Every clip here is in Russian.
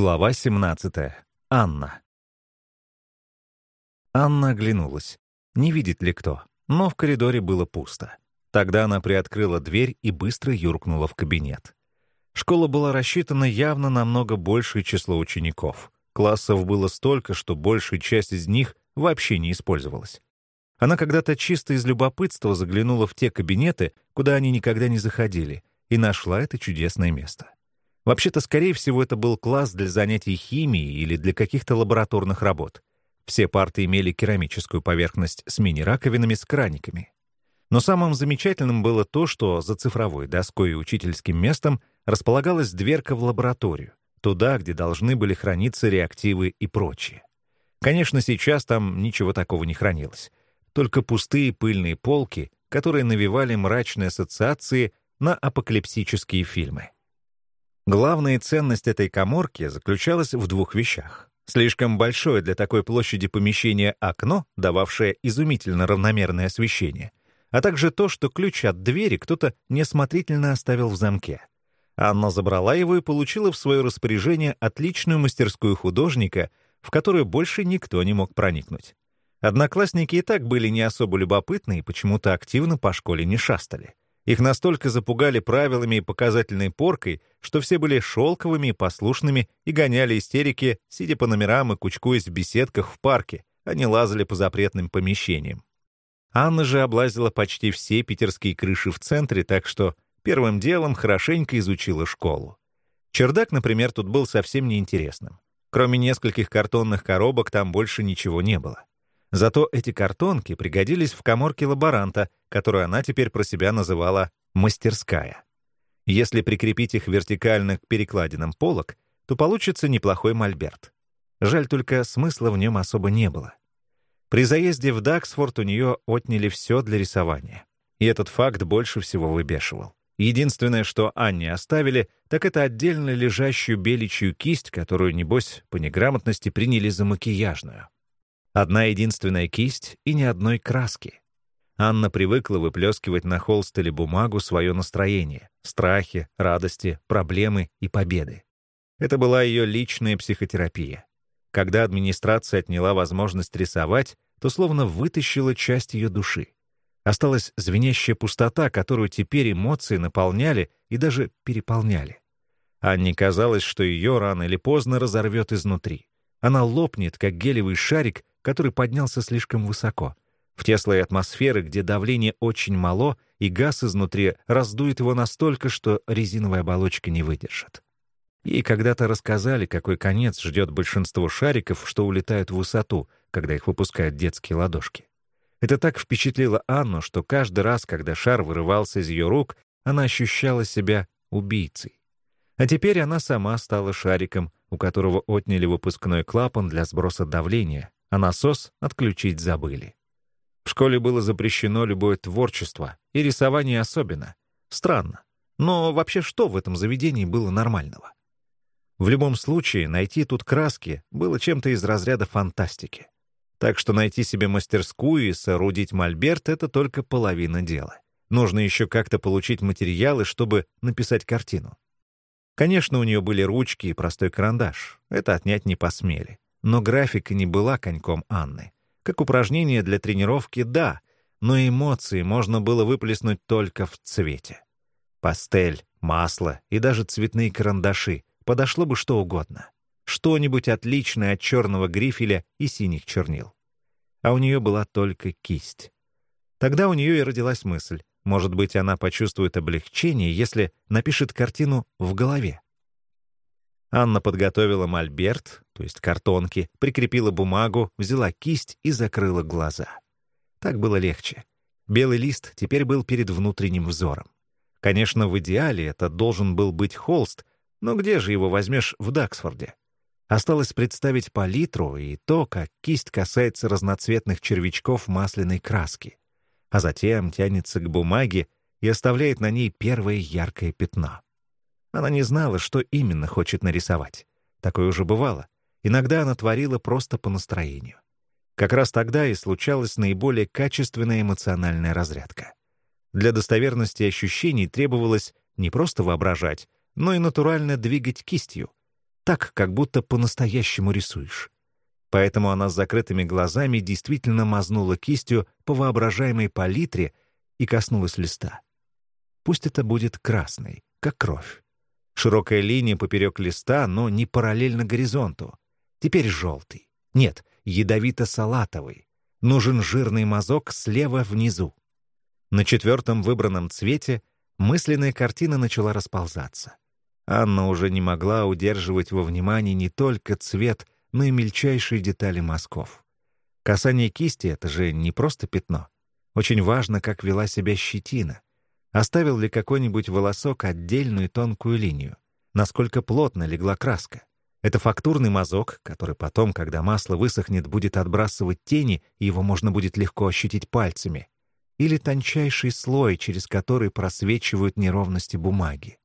Глава 17. Анна. Анна оглянулась. Не видит ли кто, но в коридоре было пусто. Тогда она приоткрыла дверь и быстро юркнула в кабинет. Школа была рассчитана явно на много большее число учеников. Классов было столько, что большая часть из них вообще не использовалась. Она когда-то чисто из любопытства заглянула в те кабинеты, куда они никогда не заходили, и нашла это чудесное место. Вообще-то, скорее всего, это был класс для занятий химией или для каких-то лабораторных работ. Все парты имели керамическую поверхность с мини-раковинами с краниками. Но самым замечательным было то, что за цифровой доской и учительским местом располагалась дверка в лабораторию, туда, где должны были храниться реактивы и прочее. Конечно, сейчас там ничего такого не хранилось. Только пустые пыльные полки, которые навевали мрачные ассоциации на апокалипсические фильмы. Главная ценность этой коморки заключалась в двух вещах. Слишком большое для такой площади помещение окно, дававшее изумительно равномерное освещение, а также то, что ключ от двери кто-то несмотрительно оставил в замке. Анна забрала его и получила в свое распоряжение отличную мастерскую художника, в которую больше никто не мог проникнуть. Одноклассники и так были не особо любопытны и почему-то активно по школе не шастали. Их настолько запугали правилами и показательной поркой, что все были шелковыми и послушными и гоняли истерики, сидя по номерам и кучкуясь в беседках в парке, а не лазали по запретным помещениям. Анна же облазила почти все питерские крыши в центре, так что первым делом хорошенько изучила школу. Чердак, например, тут был совсем неинтересным. Кроме нескольких картонных коробок там больше ничего не было. Зато эти картонки пригодились в коморке лаборанта, которую она теперь про себя называла «мастерская». Если прикрепить их вертикально к перекладинам полок, то получится неплохой мольберт. Жаль только, смысла в нем особо не было. При заезде в Даксфорд у нее отняли все для рисования. И этот факт больше всего выбешивал. Единственное, что Анне оставили, так это отдельно лежащую беличью кисть, которую, небось, по неграмотности приняли за макияжную. Одна единственная кисть и ни одной краски. Анна привыкла выплескивать на холст или бумагу свое настроение, страхи, радости, проблемы и победы. Это была ее личная психотерапия. Когда администрация отняла возможность рисовать, то словно вытащила часть ее души. Осталась звенящая пустота, которую теперь эмоции наполняли и даже переполняли. Анне казалось, что ее рано или поздно разорвет изнутри. Она лопнет, как гелевый шарик, который поднялся слишком высоко, в те слои атмосферы, где давление очень мало, и газ изнутри раздует его настолько, что резиновая оболочка не выдержит. Ей когда-то рассказали, какой конец ждет большинство шариков, что улетают в высоту, когда их выпускают детские ладошки. Это так впечатлило Анну, что каждый раз, когда шар вырывался из ее рук, она ощущала себя убийцей. А теперь она сама стала шариком, у которого отняли выпускной клапан для сброса давления, а насос отключить забыли. В школе было запрещено любое творчество, и рисование особенно. Странно. Но вообще что в этом заведении было нормального? В любом случае, найти тут краски было чем-то из разряда фантастики. Так что найти себе мастерскую и соорудить мольберт — это только половина дела. Нужно еще как-то получить материалы, чтобы написать картину. Конечно, у нее были ручки и простой карандаш. Это отнять не посмели. Но графика не была коньком Анны. Как упражнение для тренировки — да, но эмоции можно было выплеснуть только в цвете. Пастель, масло и даже цветные карандаши — подошло бы что угодно. Что-нибудь отличное от черного грифеля и синих чернил. А у нее была только кисть. Тогда у нее и родилась мысль. Может быть, она почувствует облегчение, если напишет картину в голове. Анна подготовила мольберт, то есть картонки, прикрепила бумагу, взяла кисть и закрыла глаза. Так было легче. Белый лист теперь был перед внутренним взором. Конечно, в идеале это должен был быть холст, но где же его возьмешь в Даксфорде? Осталось представить палитру и то, как кисть касается разноцветных червячков масляной краски, а затем тянется к бумаге и оставляет на ней первое яркое пятно. Она не знала, что именно хочет нарисовать. Такое уже бывало. Иногда она творила просто по настроению. Как раз тогда и случалась наиболее качественная эмоциональная разрядка. Для достоверности ощущений требовалось не просто воображать, но и натурально двигать кистью. Так, как будто по-настоящему рисуешь. Поэтому она с закрытыми глазами действительно мазнула кистью по воображаемой палитре и коснулась листа. Пусть это будет красный, как кровь. Широкая линия поперек листа, но не параллельно горизонту. Теперь желтый. Нет, ядовито-салатовый. Нужен жирный мазок слева внизу. На четвертом выбранном цвете мысленная картина начала расползаться. Анна уже не могла удерживать во внимании не только цвет, но и мельчайшие детали мазков. Касание кисти — это же не просто пятно. Очень важно, как вела себя щетина. Оставил ли какой-нибудь волосок отдельную тонкую линию? Насколько плотно легла краска? Это фактурный мазок, который потом, когда масло высохнет, будет отбрасывать тени, и его можно будет легко ощутить пальцами или тончайший слой, через который просвечивают неровности бумаги.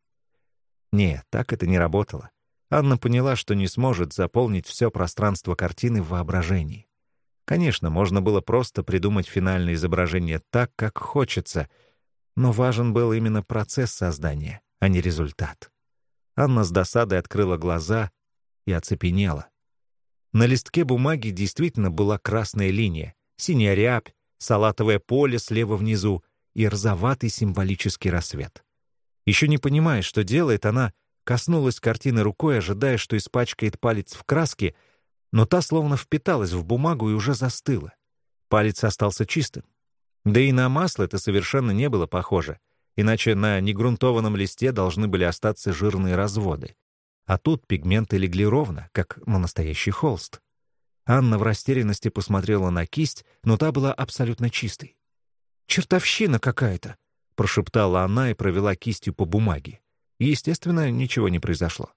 Нет, так это не работало. Анна поняла, что не сможет заполнить все пространство картины в воображении. Конечно, можно было просто придумать финальное изображение так, как хочется, но важен был именно процесс создания, а не результат. Анна с досадой открыла глаза и оцепенела. На листке бумаги действительно была красная линия, синяя рябь, салатовое поле слева внизу и розоватый символический рассвет. Еще не понимая, что делает, она коснулась картины рукой, ожидая, что испачкает палец в краске, но та словно впиталась в бумагу и уже застыла. Палец остался чистым. Да и на масло это совершенно не было похоже, иначе на негрунтованном листе должны были остаться жирные разводы. А тут пигменты легли ровно, как на настоящий холст. Анна в растерянности посмотрела на кисть, но та была абсолютно чистой. «Чертовщина какая-то!» — прошептала она и провела кистью по бумаге. Естественно, ничего не произошло.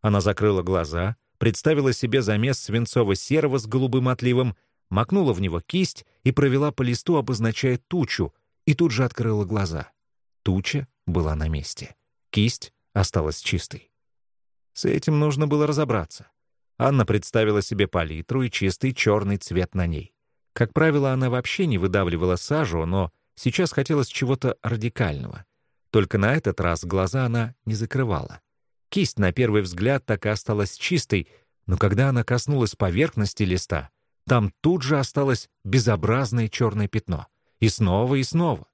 Она закрыла глаза, представила себе замес свинцово-серого с голубым отливом, макнула в него кисть и провела по листу, обозначая тучу, и тут же открыла глаза. Туча была на месте. Кисть осталась чистой. С этим нужно было разобраться. Анна представила себе палитру и чистый черный цвет на ней. Как правило, она вообще не выдавливала сажу, но сейчас хотелось чего-то радикального. Только на этот раз глаза она не закрывала. Кисть на первый взгляд так и осталась чистой, но когда она коснулась поверхности листа, там тут же осталось безобразное черное пятно. И снова, и снова.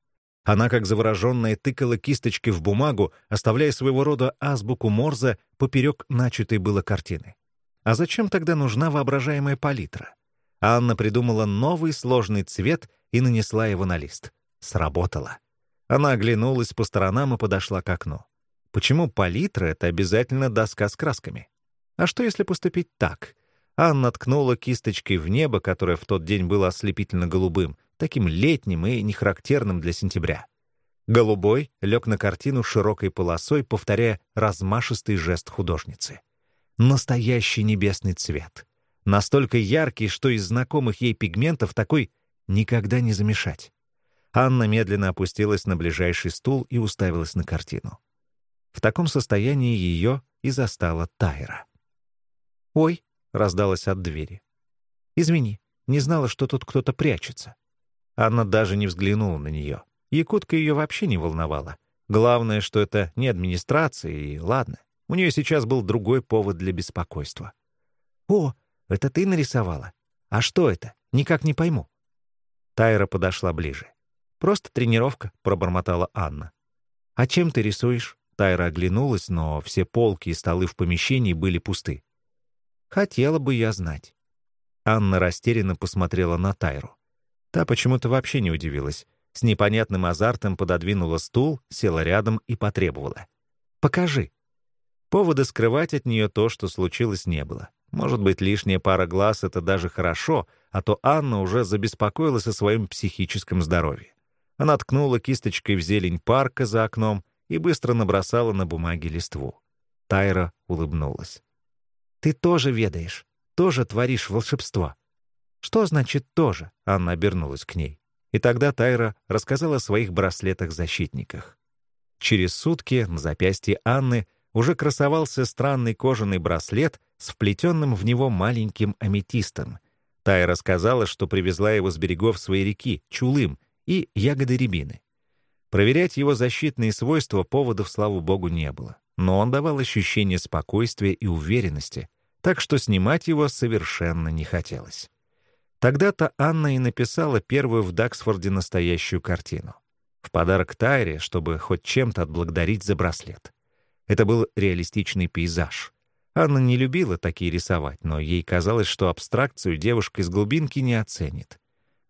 Она, как завороженная, тыкала кисточкой в бумагу, оставляя своего рода азбуку Морзе поперек начатой было картины. А зачем тогда нужна воображаемая палитра? Анна придумала новый сложный цвет и нанесла его на лист. Сработало. Она оглянулась по сторонам и подошла к окну. Почему палитра — это обязательно доска с красками? А что, если поступить так? Анна ткнула кисточкой в небо, которое в тот день было ослепительно голубым, таким летним и нехарактерным для сентября. Голубой лег на картину широкой полосой, повторяя размашистый жест художницы настоящий небесный цвет. Настолько яркий, что из знакомых ей пигментов такой никогда не замешать. Анна медленно опустилась на ближайший стул и уставилась на картину. В таком состоянии ее и застала Тайра. «Ой!» — раздалась от двери. «Извини, не знала, что тут кто-то прячется». Анна даже не взглянула на нее. Якутка ее вообще не волновала. Главное, что это не администрация, и ладно. У нее сейчас был другой повод для беспокойства. «О, это ты нарисовала? А что это? Никак не пойму». Тайра подошла ближе. «Просто тренировка», — пробормотала Анна. «А чем ты рисуешь?» Тайра оглянулась, но все полки и столы в помещении были пусты. «Хотела бы я знать». Анна растерянно посмотрела на Тайру. Та почему-то вообще не удивилась. С непонятным азартом пододвинула стул, села рядом и потребовала. «Покажи». Повода скрывать от нее то, что случилось, не было. Может быть, лишняя пара глаз — это даже хорошо, а то Анна уже забеспокоилась о своем психическом здоровье. Она ткнула кисточкой в зелень парка за окном и быстро набросала на бумаге листву. Тайра улыбнулась. «Ты тоже ведаешь, тоже творишь волшебство». «Что значит «тоже»?» — Анна обернулась к ней. И тогда Тайра рассказала о своих браслетах-защитниках. Через сутки на запястье Анны — уже красовался странный кожаный браслет с вплетенным в него маленьким аметистом. Тая рассказала, что привезла его с берегов своей реки, Чулым, и ягоды рябины. Проверять его защитные свойства поводов, слава богу, не было. Но он давал ощущение спокойствия и уверенности, так что снимать его совершенно не хотелось. Тогда-то Анна и написала первую в Даксфорде настоящую картину. В подарок Тайре, чтобы хоть чем-то отблагодарить за браслет. Это был реалистичный пейзаж. Анна не любила такие рисовать, но ей казалось, что абстракцию девушка из глубинки не оценит.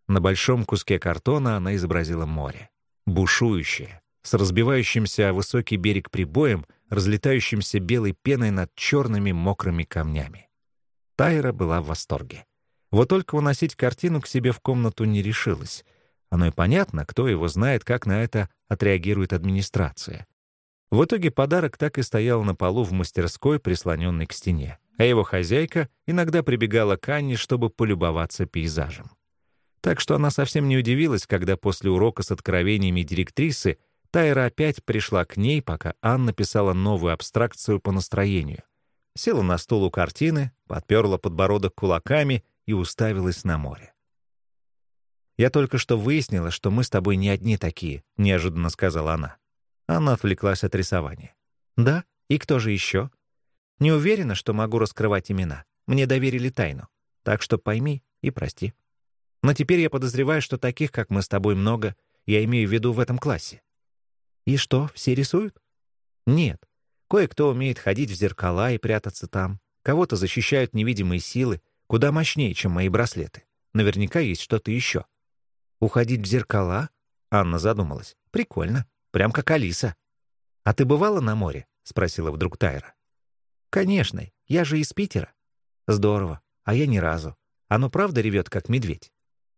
На большом куске картона она изобразила море. Бушующее, с разбивающимся о высокий берег прибоем, разлетающимся белой пеной над черными мокрыми камнями. Тайра была в восторге. Вот только уносить картину к себе в комнату не решилась. Оно и понятно, кто его знает, как на это отреагирует администрация. В итоге подарок так и стоял на полу в мастерской, прислоненной к стене, а его хозяйка иногда прибегала к Анне, чтобы полюбоваться пейзажем. Так что она совсем не удивилась, когда после урока с откровениями директрисы Тайра опять пришла к ней, пока Анна писала новую абстракцию по настроению. Села на стул у картины, подперла подбородок кулаками и уставилась на море. «Я только что выяснила, что мы с тобой не одни такие», — неожиданно сказала она. Она отвлеклась от рисования. «Да? И кто же еще?» «Не уверена, что могу раскрывать имена. Мне доверили тайну. Так что пойми и прости. Но теперь я подозреваю, что таких, как мы с тобой, много, я имею в виду в этом классе. И что, все рисуют? Нет. Кое-кто умеет ходить в зеркала и прятаться там. Кого-то защищают невидимые силы, куда мощнее, чем мои браслеты. Наверняка есть что-то еще. Уходить в зеркала? Анна задумалась. Прикольно. Прям как Алиса. А ты бывала на море? Спросила вдруг Тайра. Конечно. Я же из Питера. Здорово. А я ни разу. Оно правда ревет, как медведь?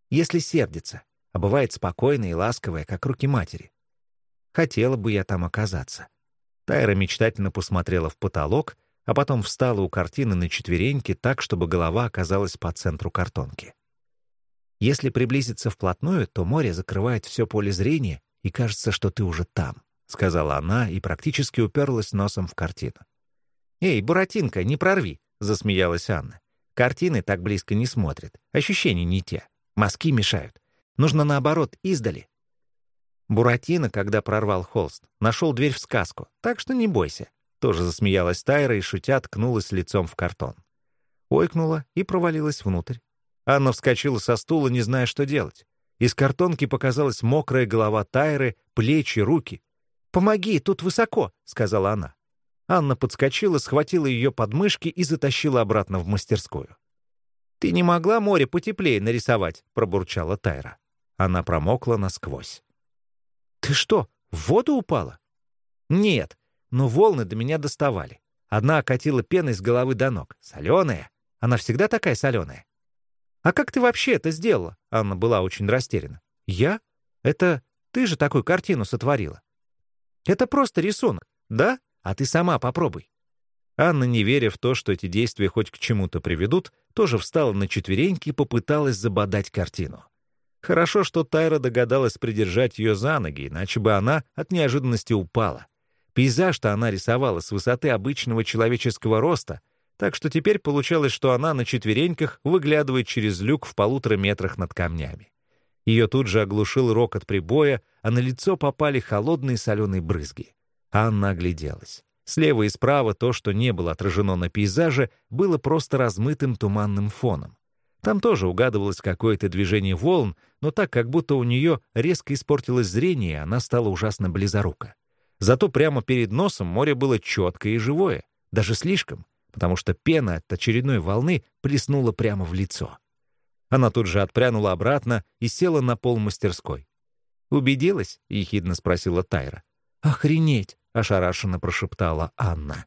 Если сердится, а бывает спокойное и ласковое, как руки матери. Хотела бы я там оказаться. Тайра мечтательно посмотрела в потолок, а потом встала у картины на четвереньки так, чтобы голова оказалась по центру картонки. Если приблизиться вплотную, то море закрывает все поле зрения, и кажется, что ты уже там, — сказала она и практически уперлась носом в картину. «Эй, Буратинка, не прорви!» — засмеялась Анна. «Картины так близко не смотрят. Ощущения не те. Мазки мешают. Нужно, наоборот, издали. Буратино, когда прорвал холст, нашел дверь в сказку, так что не бойся. Тоже засмеялась Тайра и, шутя, ткнулась лицом в картон. Ойкнула и провалилась внутрь. Анна вскочила со стула, не зная, что делать. Из картонки показалась мокрая голова Тайры, плечи, руки. «Помоги, тут высоко», — сказала она. Анна подскочила, схватила ее подмышки и затащила обратно в мастерскую. «Ты не могла море потеплее нарисовать?» — пробурчала Тайра. Она промокла насквозь. «Ты что, в воду упала?» «Нет, но волны до меня доставали. Одна окатила пеной с головы до ног. Соленая. Она всегда такая соленая». «А как ты вообще это сделала?» Анна была очень растеряна. «Я? Это ты же такую картину сотворила». «Это просто рисунок, да? А ты сама попробуй». Анна, не веря в то, что эти действия хоть к чему-то приведут, тоже встала на четвереньки и попыталась забодать картину. Хорошо, что Тайра догадалась придержать ее за ноги, иначе бы она от неожиданности упала. Пейзаж-то она рисовала с высоты обычного человеческого роста, так что теперь получалось, что она на четвереньках выглядывает через люк в полутора метрах над камнями. Ее тут же оглушил рокот прибоя, а на лицо попали холодные соленые брызги. Анна огляделась. Слева и справа то, что не было отражено на пейзаже, было просто размытым туманным фоном. Там тоже угадывалось какое-то движение волн, но так, как будто у нее резко испортилось зрение, она стала ужасно близорука. Зато прямо перед носом море было четкое и живое, даже слишком, потому что пена от очередной волны плеснула прямо в лицо. Она тут же отпрянула обратно и села на пол мастерской. «Убедилась?» — ехидно спросила Тайра. «Охренеть!» — ошарашенно прошептала Анна.